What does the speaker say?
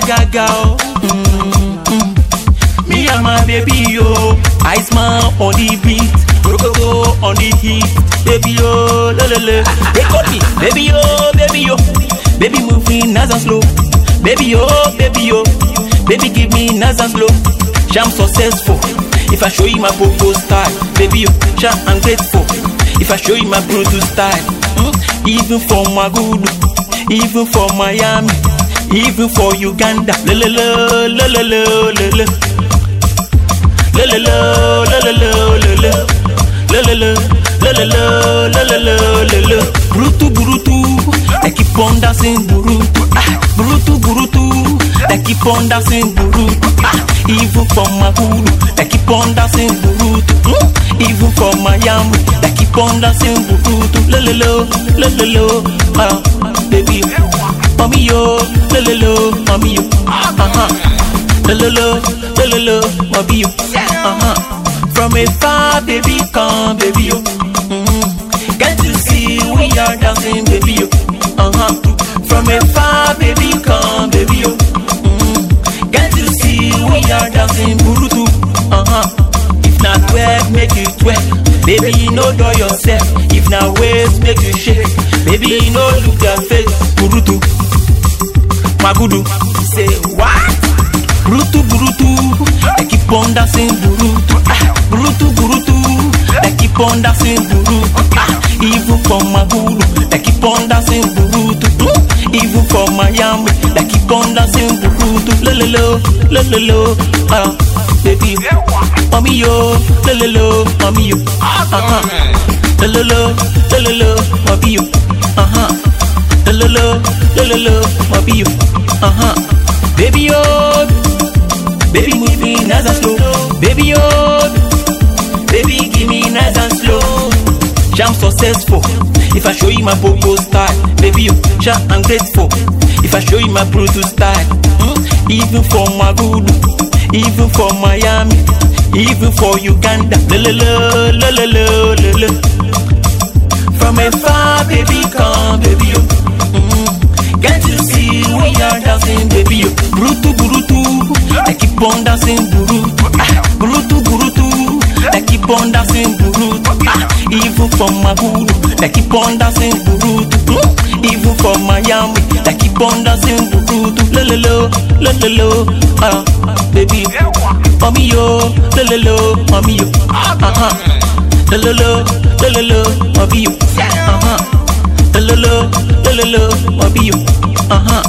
gaga oh. Mm-hmm. Me and my baby yo, I smile on the beat, rococo on the heat, baby yo, la. They call me baby yo, baby yo, baby moving nice and slow, baby yo, baby yo, baby give me nice and slow. I'm successful if I show you my popo style, baby yo, sure I'm grateful if I show you my brutal style, mm? even for my good, even for Miami, even for Uganda, la la la la la la la la. La la la la la la la la La la la la la la la la la la la Brutu brutu I keep on dancing burutu ah Brutu burutu I keep on dancing burutu ah Even for my hood I keep on dancing burutu mm? Even for Miami I keep on dancing burutu La la la la la la ah mommy yo, lololo, mommy yo, uh-huh, lololo, lololo, mommy yo. Uh-huh. From baby, come, baby yo, mm-hmm. See we are dancing, baby yo. Uh-huh. From baby no dull yourself. If na waist make you shake. Baby no look their face. Burutu. Magudu. Say what burutu burutu. They keep on dancing burutu. Ah burutu burutu. They keep on dancing burutu. Ah even for magudu. They keep on dancing burutu. Hmm, even for miami. They keep on dancing burutu. Lololo lololo ah baby. Yeah. Mommy yo, la, mommy yo, uh huh, la la la, la la la, yo, uh huh, la la la, la la la, mommy yo, uh huh, baby yo. Baby move me nice and slow. Baby oh Baby give me nice and slow. I'm successful. If I show you my popo style Baby you sure I'm grateful If I show you my brutal style mm? Even for my good Even for Miami Even for Uganda. La la la From afar baby come baby you mm. Can't you see we are dancing baby you Brutu brutu. I keep on dancing burutu, ah, burutu burutu. I keep on dancing burutu, ah, even for my guru. I keep on dancing burutu, mm, even for Miami. Bonda simbu kutu lelelo lelelo ah baby mami yo lelelo mami yo ah ah lelelo lelelo mami yo ah ah lelelo lelelo mami yo ah ah